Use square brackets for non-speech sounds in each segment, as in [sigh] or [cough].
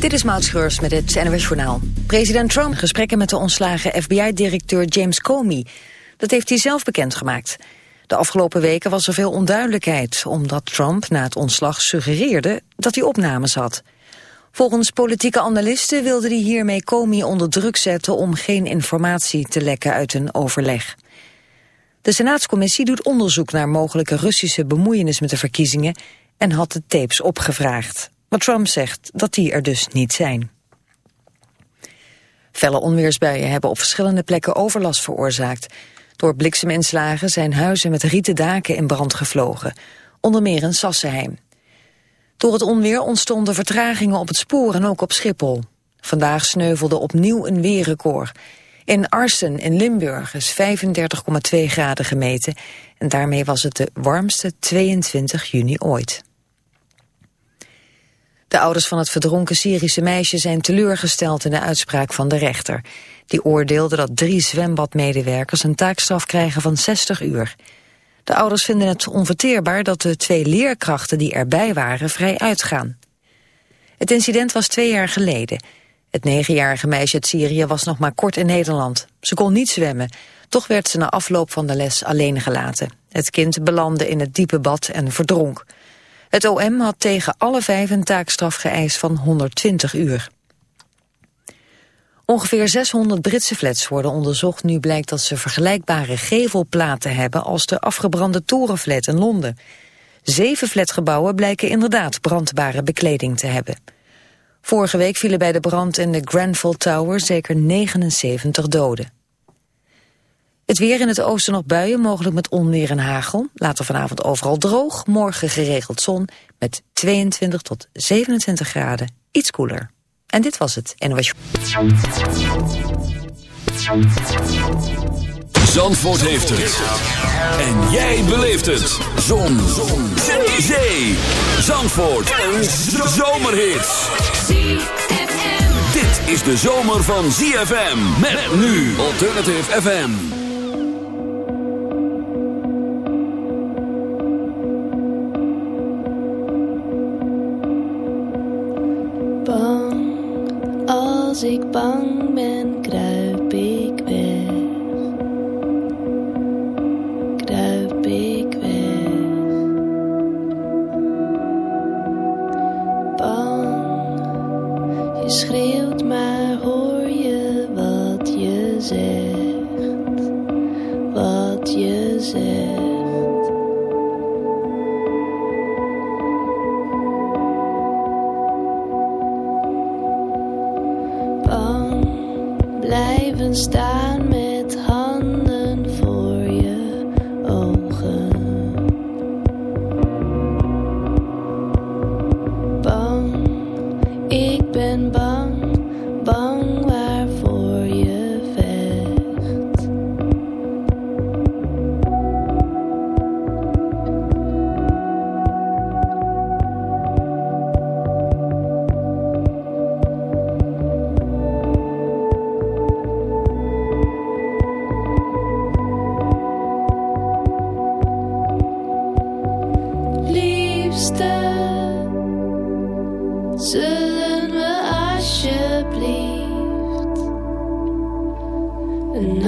Dit is Maud Schreurs met het NWS Journaal. President Trump gesprekken met de ontslagen FBI-directeur James Comey. Dat heeft hij zelf bekendgemaakt. De afgelopen weken was er veel onduidelijkheid... omdat Trump na het ontslag suggereerde dat hij opnames had. Volgens politieke analisten wilde hij hiermee Comey onder druk zetten... om geen informatie te lekken uit een overleg. De Senaatscommissie doet onderzoek naar mogelijke Russische bemoeienis met de verkiezingen... en had de tapes opgevraagd. Maar Trump zegt dat die er dus niet zijn. Felle onweersbuien hebben op verschillende plekken overlast veroorzaakt. Door blikseminslagen zijn huizen met rieten daken in brand gevlogen. Onder meer in Sassenheim. Door het onweer ontstonden vertragingen op het spoor en ook op Schiphol. Vandaag sneuvelde opnieuw een weerrecord. In Arsen in Limburg is 35,2 graden gemeten... en daarmee was het de warmste 22 juni ooit. De ouders van het verdronken Syrische meisje zijn teleurgesteld in de uitspraak van de rechter. Die oordeelde dat drie zwembadmedewerkers een taakstraf krijgen van 60 uur. De ouders vinden het onverteerbaar dat de twee leerkrachten die erbij waren vrij uitgaan. Het incident was twee jaar geleden. Het negenjarige meisje uit Syrië was nog maar kort in Nederland. Ze kon niet zwemmen, toch werd ze na afloop van de les alleen gelaten. Het kind belandde in het diepe bad en verdronk. Het OM had tegen alle vijf een taakstraf geëist van 120 uur. Ongeveer 600 Britse flats worden onderzocht. Nu blijkt dat ze vergelijkbare gevelplaten hebben als de afgebrande torenflat in Londen. Zeven flatgebouwen blijken inderdaad brandbare bekleding te hebben. Vorige week vielen bij de brand in de Grenfell Tower zeker 79 doden. Het weer in het oosten nog buien, mogelijk met onweer en hagel. Later vanavond overal droog, morgen geregeld zon met 22 tot 27 graden, iets koeler. En dit was het NOS. Zandvoort heeft het. En jij beleeft het. Zon. zon. Zee. Zandvoort. Een zomerhit. Dit is de zomer van ZFM. Met nu Alternative FM. Als ik bang ben, kruip zullen we alsjeblieft een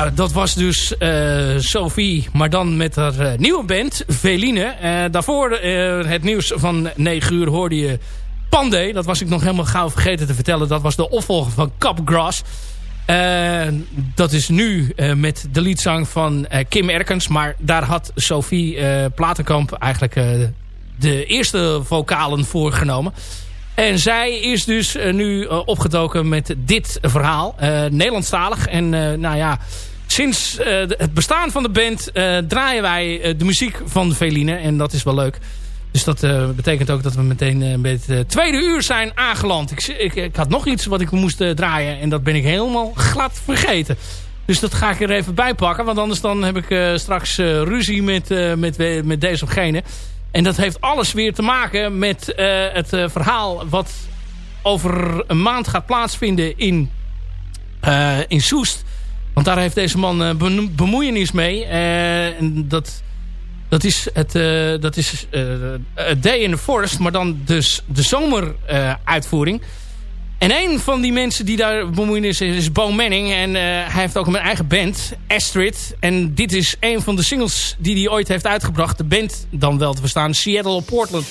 Nou, dat was dus uh, Sophie, maar dan met haar uh, nieuwe band, Veline. Uh, daarvoor het nieuws van 9 uur hoorde je Pandey. Dat was ik nog helemaal gauw vergeten te vertellen. Dat was de opvolger van Capgrass. dat is nu met de liedzang van Kim Erkens. Maar daar had Sophie Platenkamp eigenlijk de eerste vocalen voor genomen. En zij is dus nu opgetoken met dit verhaal. Nederlandstalig. En nou ja, sinds het bestaan van de band draaien wij de muziek van Veline. En dat is wel leuk. Dus dat betekent ook dat we meteen met het tweede uur zijn aangeland. Ik, ik, ik, had nog iets wat ik moest draaien. En dat ben ik helemaal glad vergeten. Dus dat ga ik er even bij pakken. Want anders dan heb ik straks ruzie met, met, met deze of gene. En dat heeft alles weer te maken met het verhaal wat over een maand gaat plaatsvinden in, in Soest. Want daar heeft deze man bemoeienis mee. en dat, dat is het dat is, Day in the Forest, maar dan dus de zomeruitvoering. En een van die mensen die daar bemoeienis is, is Bo Manning. En hij heeft ook een eigen band, Astrid. En dit is een van de singles die hij ooit heeft uitgebracht. De band dan wel te verstaan, Seattle Portland.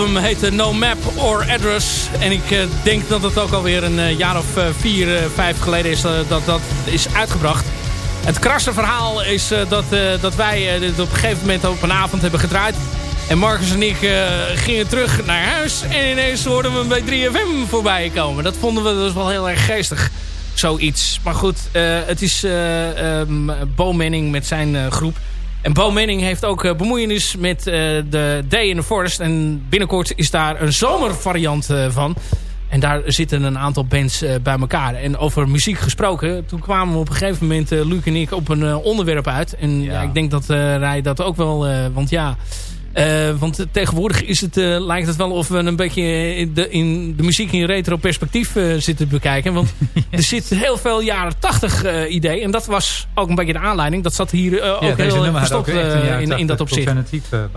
Album heette No Map or Address. En ik uh, denk dat het ook alweer een uh, jaar of uh, vier, vijf geleden is dat dat is uitgebracht. Het krasse verhaal is dat, dat wij dit op een gegeven moment op een avond hebben gedraaid. En Marcus en ik gingen terug naar huis. En ineens hoorden we bij 3FM voorbij komen. Dat vonden we dus wel heel erg geestig. Zoiets. Maar goed, het is um, Bo Manning met zijn groep. En Bo Manning heeft ook uh, bemoeienis met uh, de Day in the Forest. En binnenkort is daar een zomervariant uh, van. En daar zitten een aantal bands bij elkaar. En over muziek gesproken. Toen kwamen we op een gegeven moment, Luc en ik, op een onderwerp uit. En ja. Ja, ik denk dat Rij dat ook wel... want ja, uh, want tegenwoordig is het, uh, lijkt het wel of we een beetje in de, in de muziek in retro perspectief uh, zitten bekijken. Want [laughs] er zit heel veel jaren tachtig idee. En dat was ook een beetje de aanleiding. Dat zat hier ook heel verstopt in, in dat opzicht.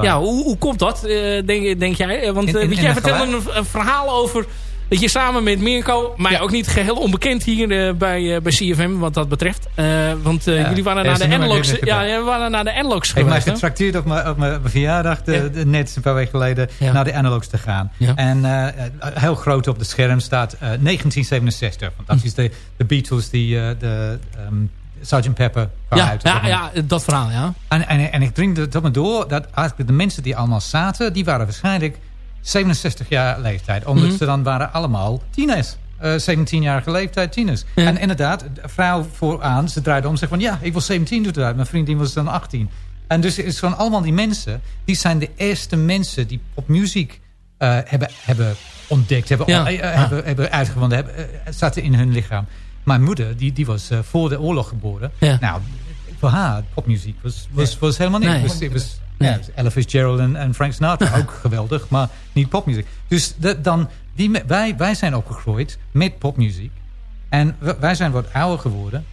Ja, hoe, hoe komt dat, denk, denk jij? Want in, jij vertellen een, een verhaal over dat je samen met Mirko, mij ook niet geheel onbekend hier uh, bij, uh, bij CFM wat dat betreft. Uh, want ja, jullie waren naar de Analogs, ja, we waren naar de Analogs geweest. Ik ben getrakteerd op mijn, op mijn verjaardag, de, de, net een paar weken geleden, naar de Analogs te gaan. En heel groot op het scherm staat 1967. Want dat is de, de Beatles die de... Um, Sgt. Pepper ja, uit. Ja, ja, dat verhaal, ja. En, en, en ik drink dat me door dat eigenlijk de mensen die allemaal zaten... die waren waarschijnlijk 67 jaar leeftijd. Omdat mhm. ze dan waren allemaal tieners. Uh, 17-jarige leeftijd, tieners. En inderdaad, vrouw vooraan, ze draaide om en zegt van... ja, ik was 17 toen eruit, mijn vriendin was dan 18. En dus is van allemaal die mensen... die zijn de eerste mensen die popmuziek uh, hebben, hebben ontdekt... hebben, ja. uh, hebben, hebben uitgevonden, hebben, zaten in hun lichaam. Mijn moeder, die, die was voor de oorlog geboren. Ja. Nou, voor haar, popmuziek was, was, was helemaal niet. Nee. Het was, ja, Ella Fitzgerald en, en Frank Sinatra [laughs] ook geweldig, maar niet popmuziek. Dus de, dan, die, wij, wij zijn opgegroeid met popmuziek. En wij zijn wat ouder geworden.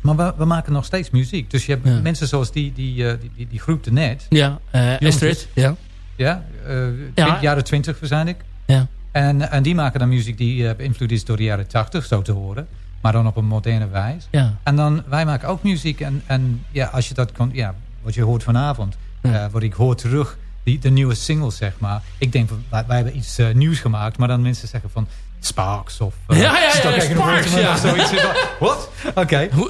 Maar we, we, maken nog steeds muziek. Dus je hebt mensen zoals die, die, die, die, die groep net. Ja, uh, Astrid. Ja, ja, uh, ja. jaren twintig waarschijnlijk. Ja. En, en die maken dan muziek die beïnvloed is door de jaren tachtig, zo te horen. Maar dan op een moderne wijze. Ja. En dan, wij maken ook muziek. En, en ja, als je dat kon, ja, wat je hoort vanavond. Uh, wat ik hoor terug, die, de nieuwe single zeg maar. Ik denk, wij, wij hebben iets uh, nieuws gemaakt. Maar dan mensen zeggen van... Sparks of... Uh, ja, ja, ja, Sparks, ja. Of zoiets. Wat? Oké. Okay. Hoe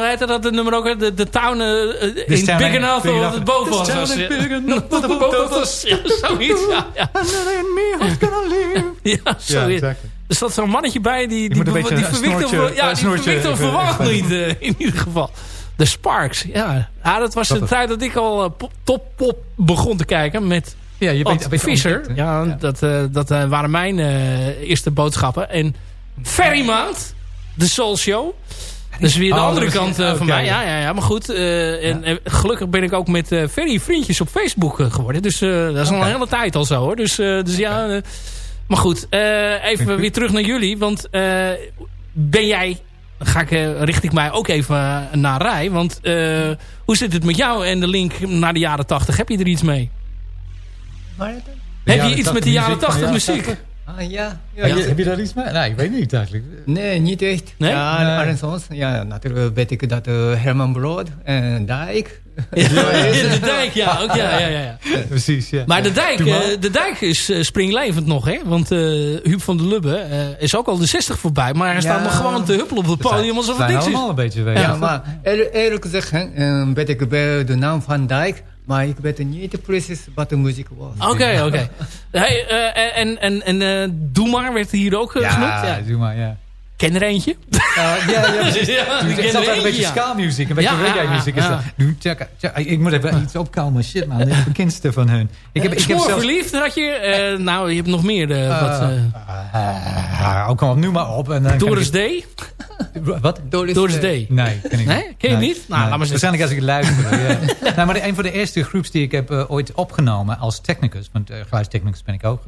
heette dat het nummer ook? De, de town uh, in big enough of het boven was. The town big enough of het boven was. Ja, zoiets. Ja, ja. [laughs] And me who's gonna live. [laughs] Ja, zoiets. Ja, exactly. Er zat zo'n mannetje bij die, die, die, die, die verwikte ja, die verwikte verwacht niet in ieder geval. De Sparks, ja. ja dat was de tijd dat ik al top pop begon te kijken met ja, je bent, bent Fischer. Ja, ja, dat, uh, dat uh, waren mijn eerste boodschappen. En Ferrymaand, de Soul Show. Dus weer de oh, andere kant van okay. mij. Ja, ja, ja, maar goed. En, en, gelukkig ben ik ook met Ferry vriendjes op Facebook geworden. Dus dat is okay. al een hele tijd al zo hoor. Dus, dus ja... maar goed, even weer terug naar jullie. Want ben jij ga ik, uh, richt ik mij ook even uh, naar Rij. Want uh, hoe zit het met jou en de link naar de jaren 80? Heb je er iets mee? Heb je iets met de jaren 80 muziek? Ah, ja. ja, ja. Heb je daar iets mee? Nee, ik weet niet eigenlijk. Nee, niet echt. Nee? Ja, nee. soms. Ja, natuurlijk weet ik dat uh, Herman Brood en Dijk ja, de dijk, ja. Ook, ja, ja, ja. Precies, ja. Maar de dijk, uh, de dijk is uh, springlevend nog, hè? Want uh, Huub van der Lubbe is ook al de 60 voorbij. Maar hij staat nog gewoon te huppelen op het podium alsof het niks is. allemaal een beetje weten. Ja, maar eerlijk gezegd, weet ik bij de naam van Dijk... Maar ik weet niet precies wat de muziek was. Oké, oké. Hey, en en, en Doe maar werd hier ook genoemd. Ja, Doe maar, ja. Ken er eentje? Uh, ja, ja, [laughs] ja. Het is altijd een beetje ska-muziek, een beetje ja, reggae-muziek. Ja, ja. Ik moet even iets opkomen. Shit man, de bekendste van hun. Ik heb, ik heb zelfs... verliefd had je. Uh, nou, je hebt nog meer. Uh, uh, wat, uh, ook al, nu maar op. En, Doris D? [laughs] wat? Doris, Doris D? Nee, ken ik nee? Ken je nee. niet? Nou, nee. laat maar Waarschijnlijk als ik luister. [laughs] ja. nou, maar een van de eerste groeps die ik heb ooit opgenomen als technicus. Want geluidstechnicus ben ik ook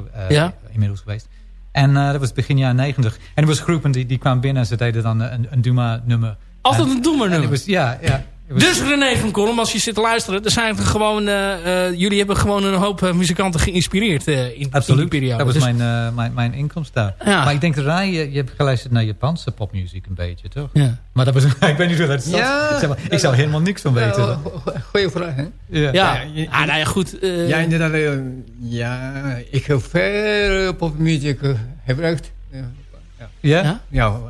inmiddels geweest. En uh, dat was begin jaren negentig. En er was groepen die, die kwamen binnen en ze deden dan een, een Duma-nummer. Altijd een Duma-nummer? Ja, ja. Dus René van Kolm, als je zit te luisteren, er zijn gewoon, eh, eh, jullie hebben gewoon een hoop eh, muzikanten geïnspireerd in, in Absoluut. die periode. Dat was Dus- mijn, eh, mijn, mijn inkomst daar. Ja. Maar ik denk dat Rai, je, je hebt geluisterd naar Japanse popmuziek een beetje, toch? ja. Maar dat was, [laughs] ik weet niet hoe dat is. Ja. ik, zou, ik zou helemaal niks van weten. Go- goeie vraag, hè? Ja. Ja, Ja, je- ah, nou ja, goed. eh, Ja, inderdaad. Ja, ik heb veel popmuziek gebruikt. Ja, Ja? Ja?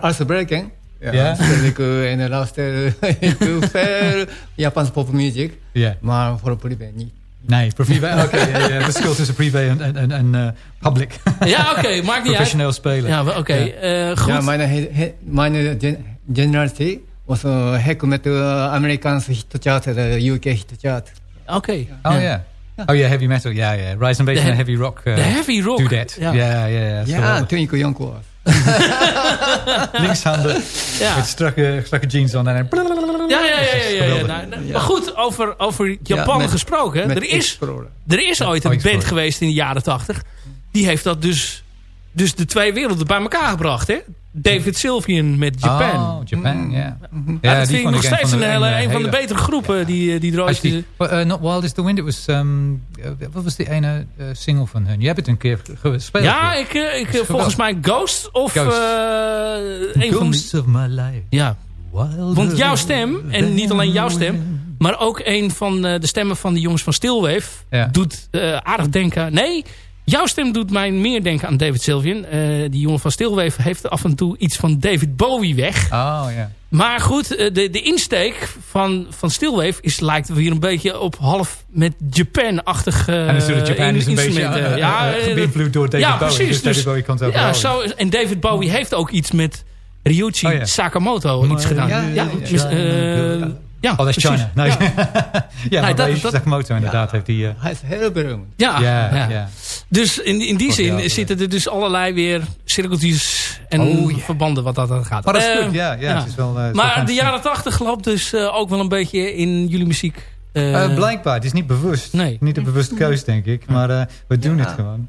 als breaking. Ja, [laughs] stel ik eh, en luister [laughs] ik veel Japanse popmuziek. Ja. Maar voor privé niet. Nee, privé. Oké, ja, ja, verschil tussen privé en, en, en, en eh, public. Ja, oké, maakt niet uit. Professioneel spelen. Ja, oké. eh, goed. Ja, mijn, he- mijn gen generatie was uh, hek met de Amerikaanse hitchart, de UK hitchart. Oké. Oh ja. Oh ja, heavy metal. Ja, ja. Rise De een he- heavy rock. De heavy rock. Do that. Ja. Ja, ja, ja. Toen ik jong was. [laughs] Linkshanden Ja. met strakke, strakke jeans aan. En Ja, ja, ja. ja, ja, ja, Geweldig. Nou, nou, Maar goed, over, over Japan met- gesproken. Met Er is, er is ooit een band geweest in de jaren tachtig. Die heeft dat dus, dus de twee werelden bij elkaar gebracht. Hè? David Sylvian met Japan. Oh, Japan, ja. Ja, Ja, dat die vind ik nog een steeds van een, de- hele, een een van de betere groepen die, die er ooit... Die, well, uh, Not Wild is the Wind. It was, um, uh, wat was die ene uh, single van hun? Je hebt het een keer ge- gespeeld. ja, ik, eh, ik, eh, volgens mij Ghost of Ghost. eh, een van die... Of my life. Ja, Wilder want jouw stem, en niet alleen jouw stem... maar ook een van eh, de stemmen van de jongens van Stilwave... Ja. doet eh, aardig denken... Nee, jouw stem doet mij meer denken aan David Sylvian. Eh, die jongen van Stilwave heeft af en toe iets van David Bowie weg. Oh, ja. Maar goed, eh, de, de insteek van, van Stillwave is, lijkt weer een beetje op half met Japan-achtig uh, En natuurlijk Japan is een beetje uh, ja, uh, beïnvloed door David ja, Bowie. Precies, dus David Bowie kan het ja, zo, En David Bowie heeft ook iets met Ryuichi Oh. Sakamoto iets gedaan. ja, Ja, ja, mis- ja. eh, Oh, dat is. China. Nee. Ja, [laughs] ja, maar dat- bij dat- Sakamoto inderdaad heeft die... uh, Hij is heel beroemd. ja, ja, ja. ja. Dus in, in die zin ja, zitten er dus allerlei weer cirkeltjes en Oh, verbanden wat dat gaat. Maar dat is Eh, goed, ja. ja, Het is wel, uh, wel Maar de jaren tachtig loopt dus eh, ook wel een beetje in jullie muziek. eh, Uh, blijkbaar, het is niet bewust. Nee. Niet een bewuste [laughs] keus, denk ik. Maar uh, we doen Ja. het gewoon.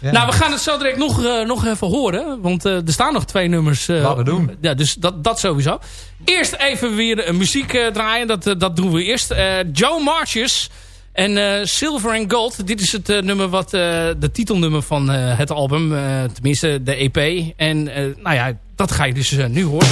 Ja. Nou, we gaan het zo direct nog, eh, nog even horen. Want eh, er staan nog twee nummers. eh, Laten we doen. Ja, dus dat, dat sowieso. Eerst even weer een muziek eh, draaien. Dat, eh, dat doen we eerst. Eh, Joe Marches en eh, Silver and Gold. Dit is het eh, nummer wat eh, de titelnummer van eh, het album. eh, tenminste, de EP. En eh, nou ja, dat ga je dus eh, nu horen.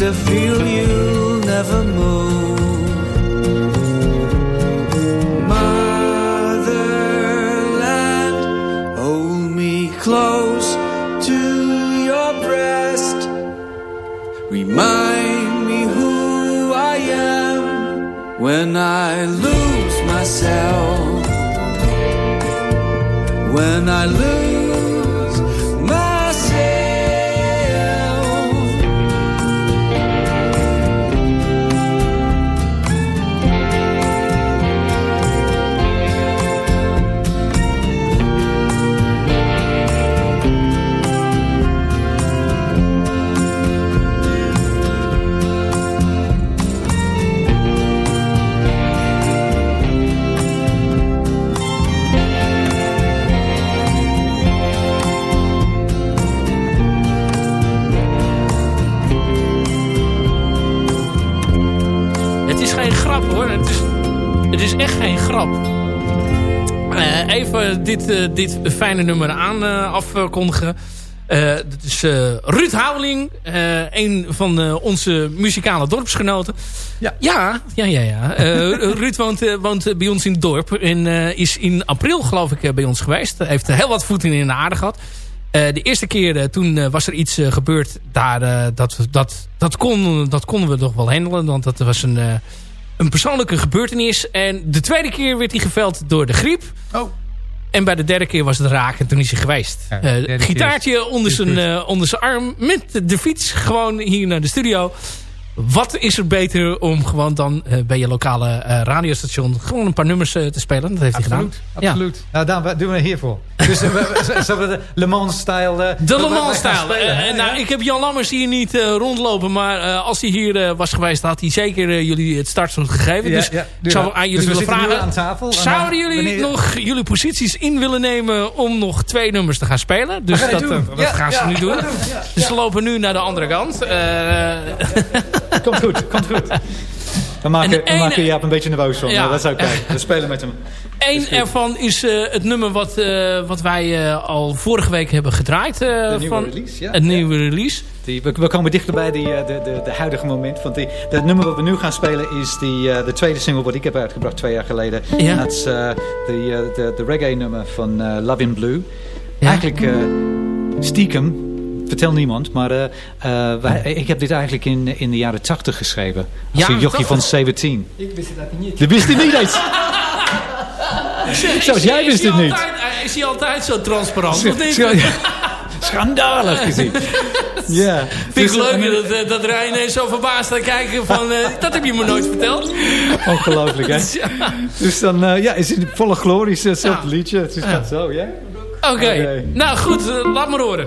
To feel you'll dit, eh, dit fijne nummer aan eh, afkondigen. Eh dat is Ruud Houweling. een van onze muzikale dorpsgenoten. Ja. Ja, ja, ja. ja. [laughs] Ruud woont, woont bij ons in het dorp. En is in april geloof ik bij ons geweest. Hij heeft heel wat voeten in de aarde gehad. Eh, de eerste keer toen was er iets gebeurd. Daar, dat, dat, dat, kon, dat konden we toch wel handelen. Want dat was een, een persoonlijke gebeurtenis. En de tweede keer werd hij geveld door de griep. Oh. En bij de derde keer was het raak en toen is hij geweest. Ja, Eh, gitaartje onder zijn, eh, onder zijn arm met de fiets gewoon hier naar de studio. Wat is er beter om gewoon dan eh, bij je lokale eh, radiostation gewoon een paar nummers eh, te spelen? Dat heeft hij gedaan. Absoluut, absoluut. Nou, daar doen we hiervoor. [laughs] Dus we- we- de Le Mans-style... eh, De Le Mans-stijl. nou, ik heb Jan Lammers hier niet rondlopen. Maar als hij hier was geweest, had hij zeker jullie het startschot gegeven. Ja, dus ja, ik zou aan jullie Dus willen vragen. aan tafel. En Zouden jullie wanneer- nog jullie posities in willen nemen om nog twee nummers te gaan spelen? Dus gaan dat, dat Ja, gaan ze ja, nu doen. ja, Dus ze lopen nu naar de andere kant. Eh, [laughs] Komt goed, komt goed. Dan maken, En de dan maken ene- Jaap een beetje nerveus van. Ja. Ja. Dat is oké. [laughs] We spelen met hem. Eén ervan is eh, het nummer wat, eh, wat wij eh, al vorige week hebben gedraaid. eh, nieuwe van release, ja. Het nieuwe release. Die, we, we komen dichterbij die, eh, de, de, de huidige moment. Want die, het nummer wat we nu gaan spelen is die, eh, de tweede single wat ik heb uitgebracht twee jaar geleden. Ja. En dat is eh, de, eh, de, de reggae nummer van eh, Love in Blue. Ja. Eigenlijk eh, stiekem, vertel niemand, maar eh, eh, wij, ik heb dit eigenlijk in, in de jaren 80 geschreven. Als Ja, een jochie van 17. Ik wist dat niet. Dat wist hij niet eens. Zelfs jij wist is het hij niet. Altijd, eh, is hij altijd zo transparant? Of niet? Schandalig gezien. [laughs] Ja. Vind ik Dus, leuk eh, dat, eh, dat Rijn ineens zo verbaasd staat kijken van... eh, dat heb je me nooit verteld. Ongelooflijk, hè? [laughs] Dus dan eh, ja, is het volle glorie, hetzelfde Ja. liedje. Het is gaat zo, ja? Oké, nou goed, eh, laat maar horen.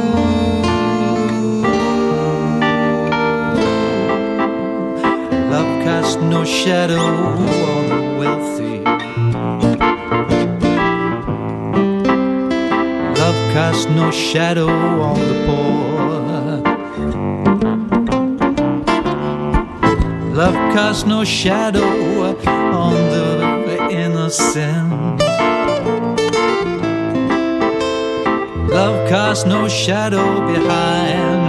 Casts no shadow on the wealthy. Love casts no shadow on the poor. Love casts no shadow on the innocent. Love casts no shadow behind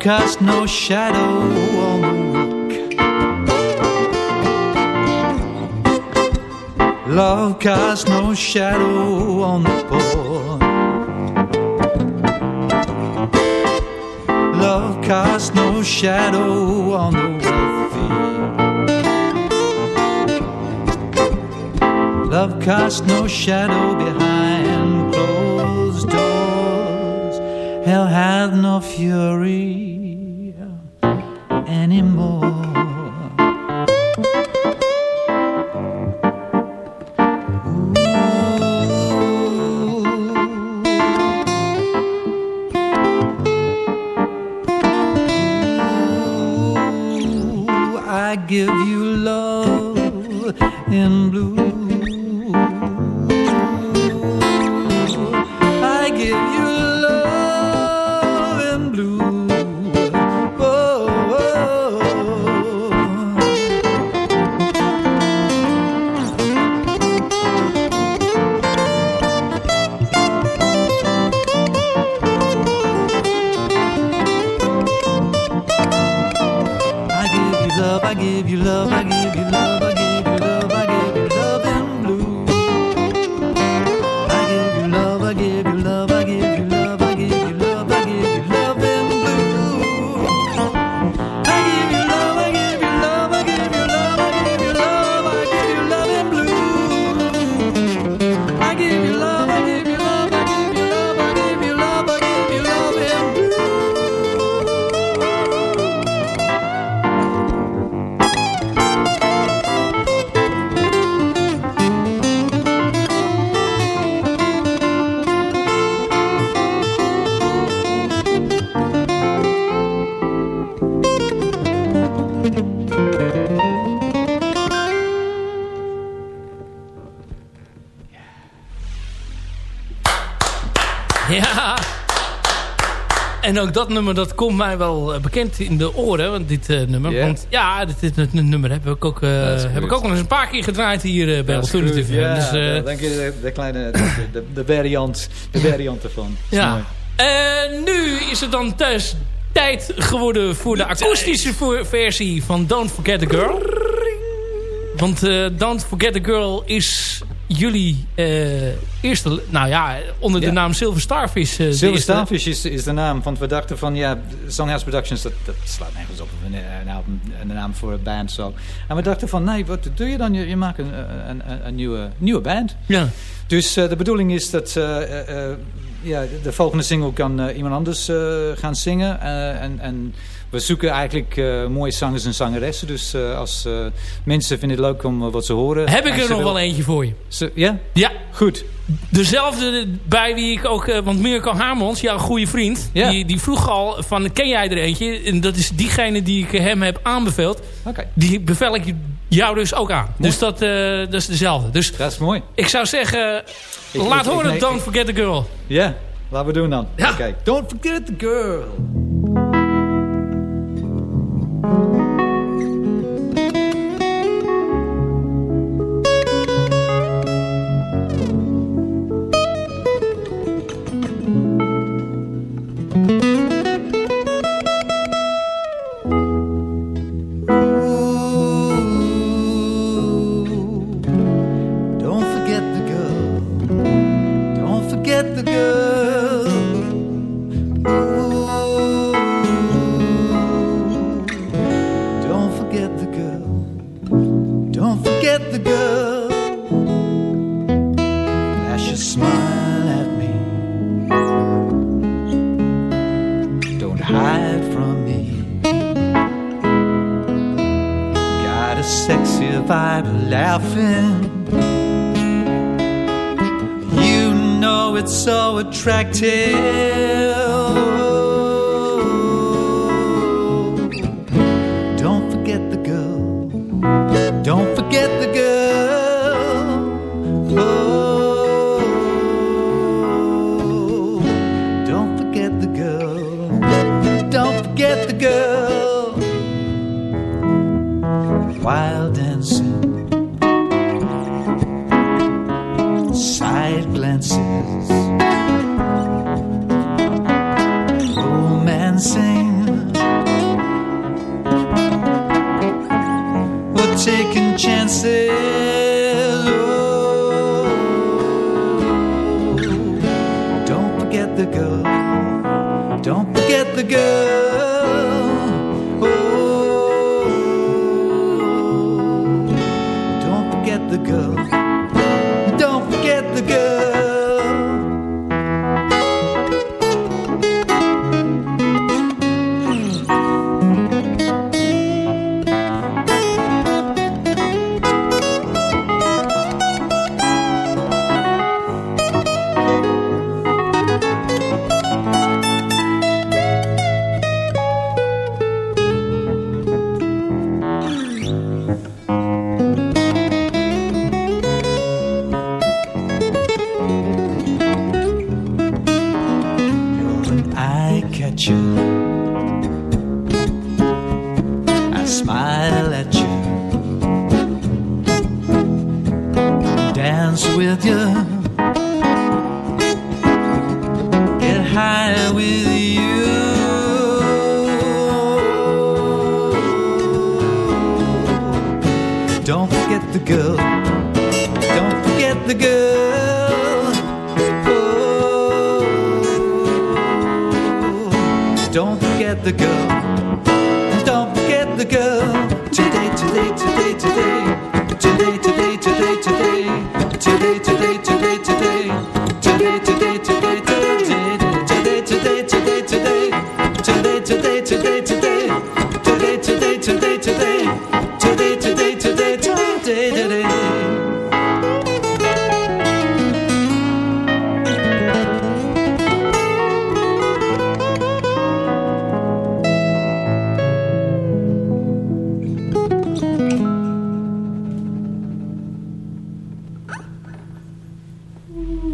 Casts no shadow on the weak. Love casts no shadow on the poor. Love casts no shadow on the wealthy. Love casts no shadow behind ook dat nummer dat komt mij wel eh, bekend in de oren. Want dit eh, nummer. Ja? Want ja, dit, dit, dit nummer heb ik ook, is heb ik ook nog eens een paar keer gedraaid hier bij Alternative. Ja, dus, eh, dan denk je de, de kleine, de, de, variant, de variant ervan. Is ja. nu is het dan thuis tijd geworden voor de akoestische versie van Don't Forget the Girl. Want Don't Forget the Girl is jullie eh, eerste... Nou ja, onder de Ja. naam Silver Starfish. eh, Silver Starfish is, is de naam. Want we dachten van, ja, Songhouse Productions, dat, dat slaat nergens op. Een, een, naam voor een band zo. En we dachten van, nee, wat doe je dan? Je, je maakt een, een, een, nieuwe, nieuwe band. Ja. Dus eh, de bedoeling is dat ja, de volgende single kan iemand anders gaan zingen. En, en we zoeken eigenlijk eh, mooie zangers en zangeressen. Dus eh, als eh, mensen vinden het leuk om wat ze horen. Heb ik er nog wil- wel eentje voor je. ze- ja? Ja, Goed. dezelfde bij wie ik ook... want Mirko Hamons, jouw goede vriend... Ja. Die, die vroeg al van, ken jij er eentje? En dat is diegene die ik hem heb aanbeveeld. Oké. Die bevel ik jou dus ook aan. Dus dat, dat is dezelfde. Dus Dat is mooi. ik zou zeggen... Ik- laat ik- horen Don't Forget the Girl. Ja, laten we doen dan. Ja. Oké. Don't forget the girl.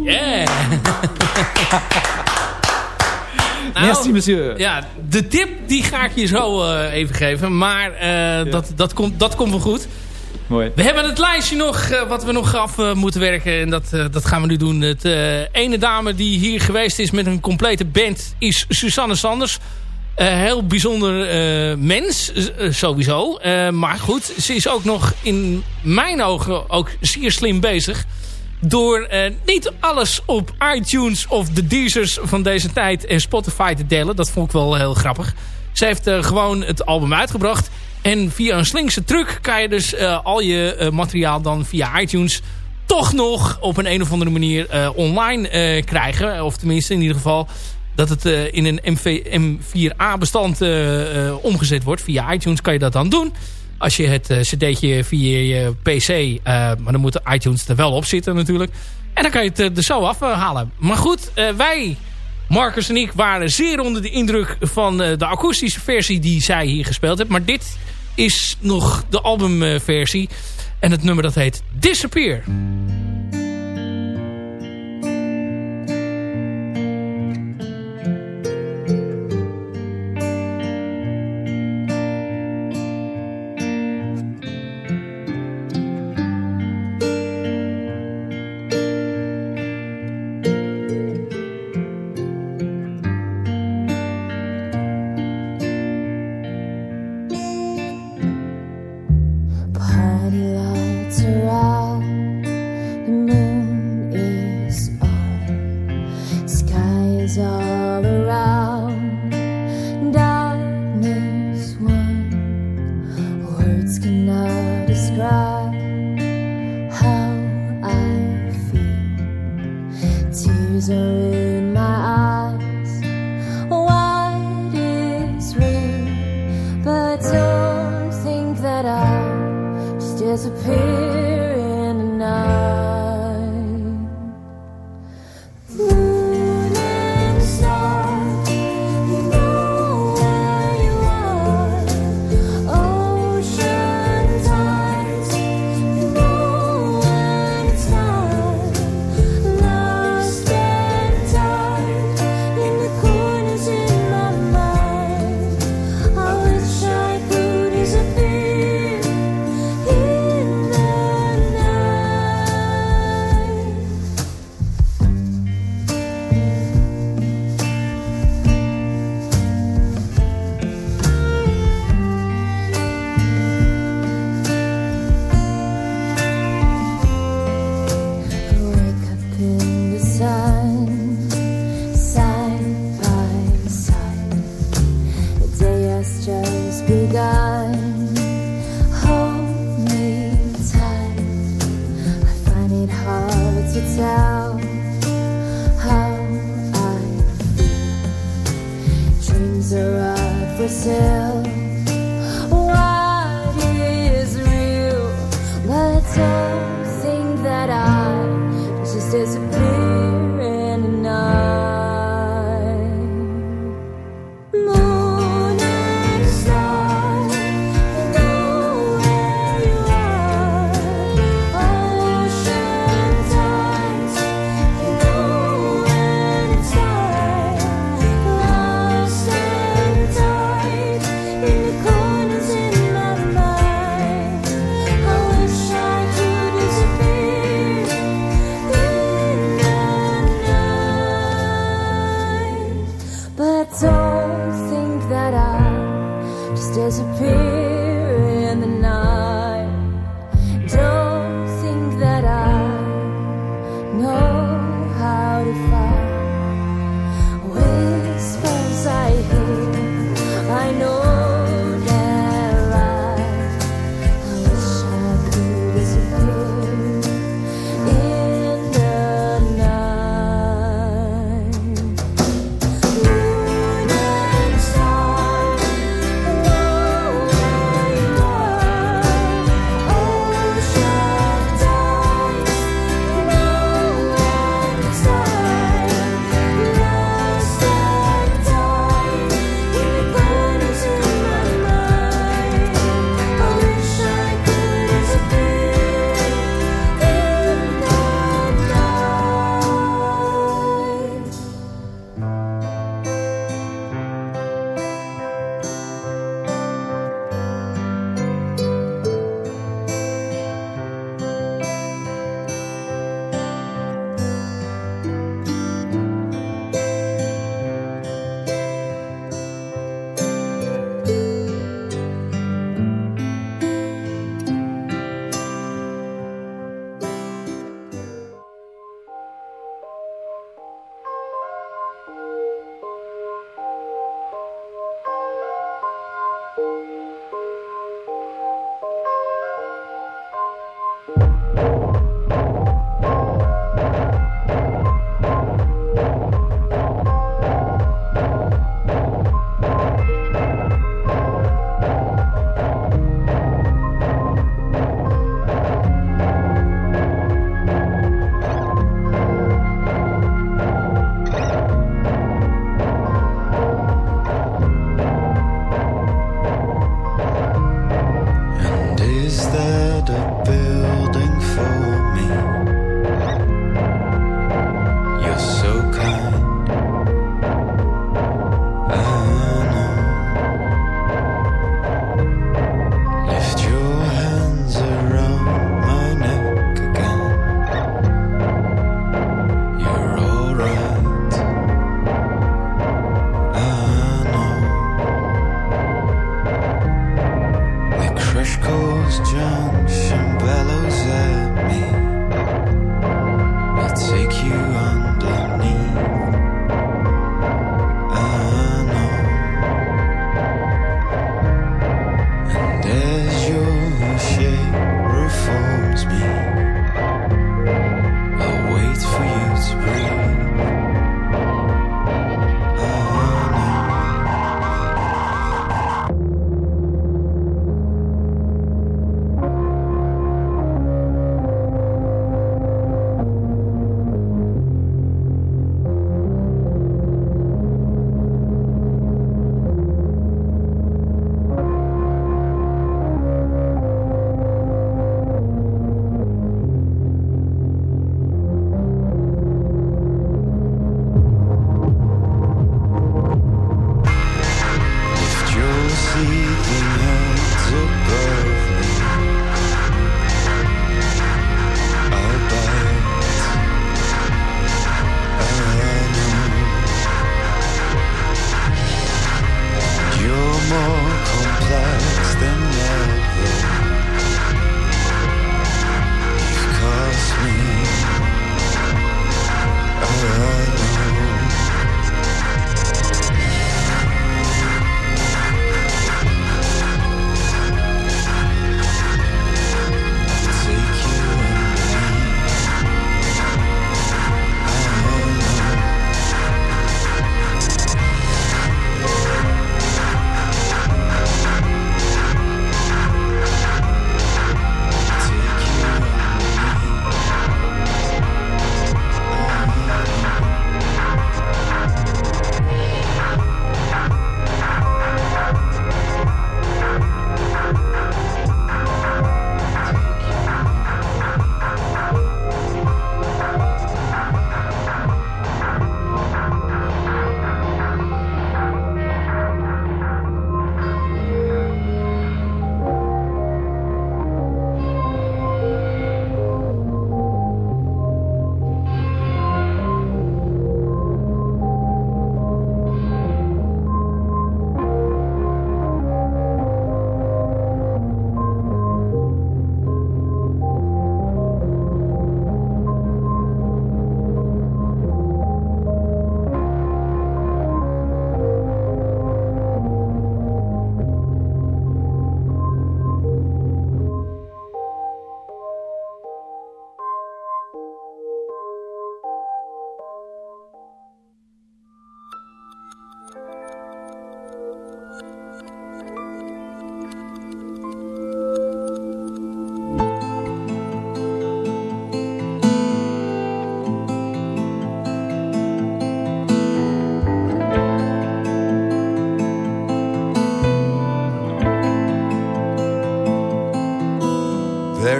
Yeah! [laughs] Nou, Merci, monsieur. Ja, de tip die ga ik je zo eh, even geven. Maar eh, dat, dat, komt, dat komt wel goed. Mooi. We hebben het lijstje nog, eh, wat we nog af moeten werken. En dat, dat gaan we nu doen. De ene dame die hier geweest is met een complete band is Susanne Sanders. heel bijzonder mens, sowieso. maar goed, ze is ook nog in mijn ogen ook zeer slim bezig. Door eh, niet alles op iTunes of de Deezers van deze tijd en Spotify te delen. Dat vond ik wel heel grappig. Ze heeft eh, gewoon het album uitgebracht. En via een slinkse truc kan je dus eh, al je materiaal dan via iTunes toch nog op een, een of andere manier online krijgen. Of tenminste in ieder geval dat het in een MV, M4A bestand omgezet wordt. Via iTunes kan je dat dan doen. Als je het eh, cd'tje via je pc, eh, maar dan moet de iTunes er wel op zitten natuurlijk. En dan kan je het eh, er zo afhalen. Maar goed, wij, Marcus en ik, waren zeer onder de indruk van de akoestische versie die zij hier gespeeld heeft. Maar dit is nog de albumversie. En het nummer dat heet Disappear.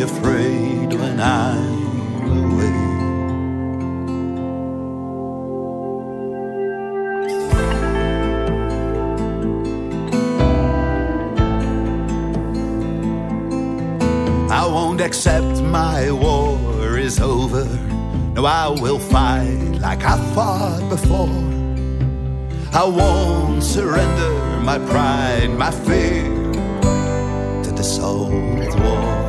Afraid when I'm away. I won't accept my war is over. No, I will fight like I fought before. I won't surrender my pride, my fear to this old War.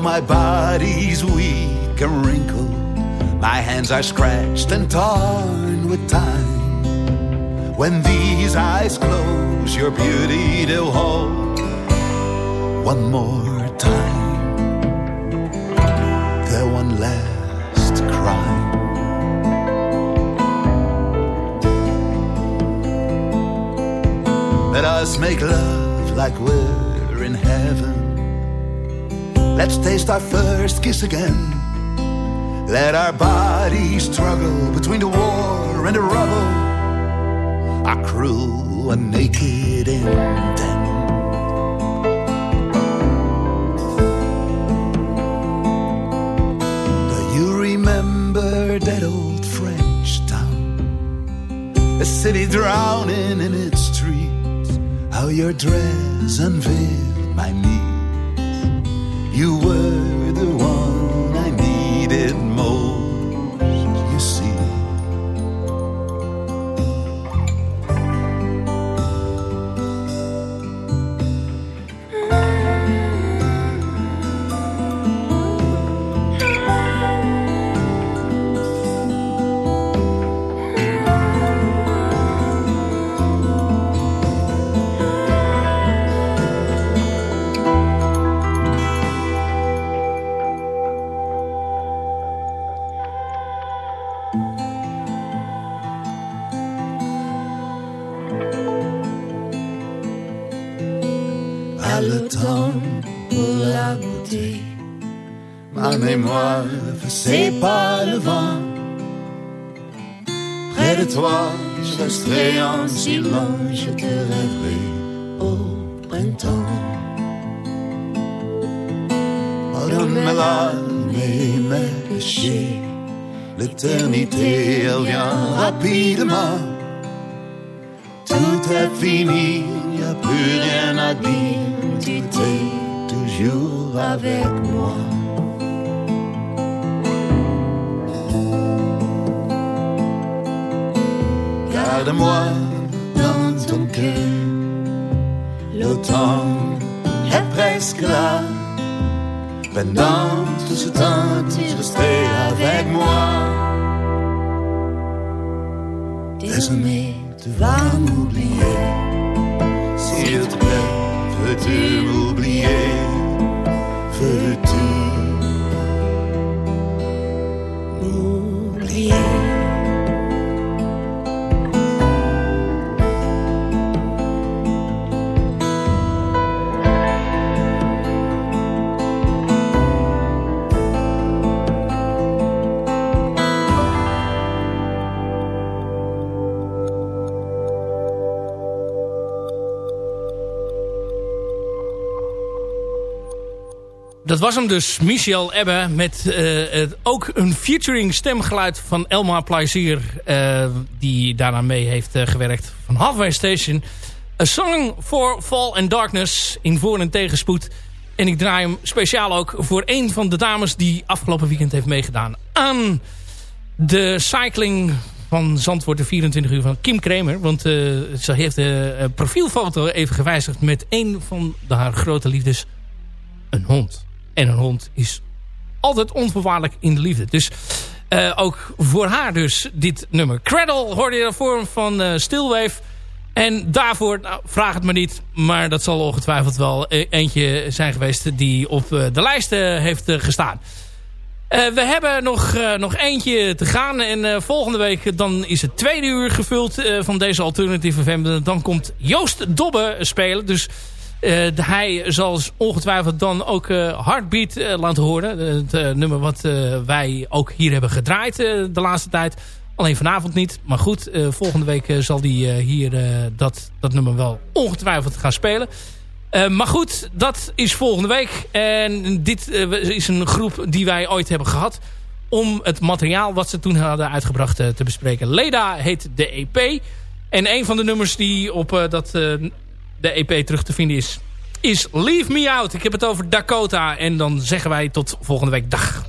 My body's weak and wrinkled, my hands are scratched and torn with time. When these eyes close, your beauty they'll hold one more time. Their one last crime. Let us make love like we're in heaven. Let's taste our first kiss again. Let our bodies struggle between the war and the rubble. Our crew a naked and Do you remember that old French town? A city drowning in its streets. How your dress unveiled my knees. Je resterai en silence, je te rêverai au printemps. Pardonne-moi mes mes péchés, l'éternité elle vient rapidement. Tout est fini, y a plus rien à dire. Tu es toujours avec moi. Garde-moi dans ton cœur. L'automne est presque là. Pendant tout ce temps, tu resterais avec moi. Désormais, tu vas m'oublier. S'il te plaît, veux-tu m'oublier Dat was hem dus, Michel Ebbe, met eh, ook een featuring stemgeluid van Elma Plaisier, eh, die daarna mee heeft eh, gewerkt van Halfway Station. A Song for Fall and Darkness in voor- en tegenspoed. En ik draai hem speciaal ook voor een van de dames die afgelopen weekend heeft meegedaan aan de cycling van Zandvoort de 24 uur van Kim Kramer. Want ze heeft de profielfoto even gewijzigd met een van haar grote liefdes, een hond. En een hond is altijd onvoorwaardelijk in de liefde. Dus uh, ook voor haar dus dit nummer. Cradle hoorde je vorm van uh, Stillwave. En daarvoor, nou, vraag het me niet. Maar dat zal ongetwijfeld wel eentje zijn geweest die op de lijst heeft gestaan. we hebben nog, nog eentje te gaan. En volgende week dan is het tweede uur gevuld van deze Alternative FM. Dan komt Joost Dobbe spelen. Dus... Uh, hij zal ongetwijfeld dan ook uh, Heartbeat uh, laten horen. Het nummer wat wij ook hier hebben gedraaid de laatste tijd. Alleen vanavond niet. Maar goed, volgende week zal hij hier dat, dat nummer wel ongetwijfeld gaan spelen. maar goed, dat is volgende week. En dit is een groep die wij ooit hebben gehad. Om het materiaal wat ze toen hadden uitgebracht te bespreken. Leda heet de EP. En een van de nummers die op dat de EP terug te vinden is, is Leave Me Out. Ik heb het over Dakota. En dan zeggen wij tot volgende week. Dag.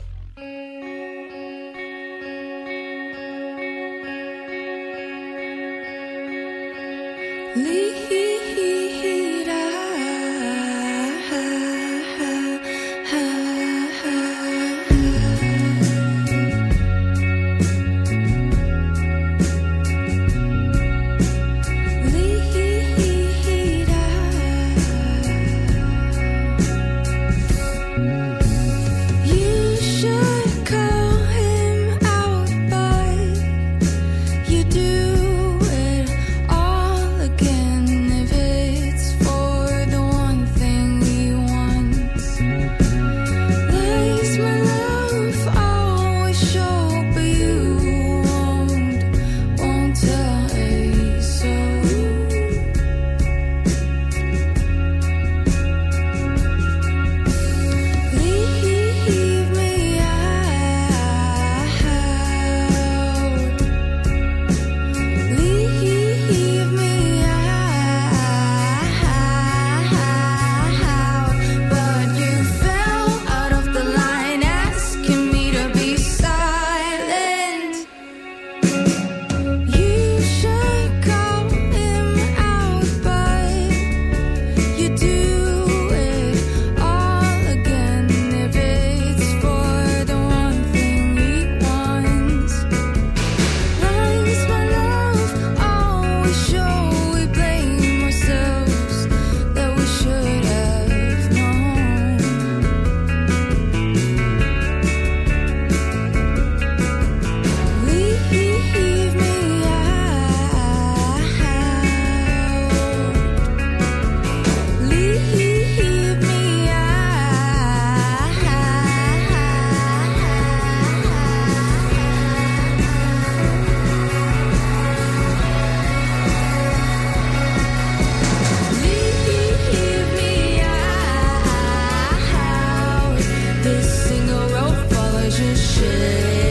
This single rope follows your shit.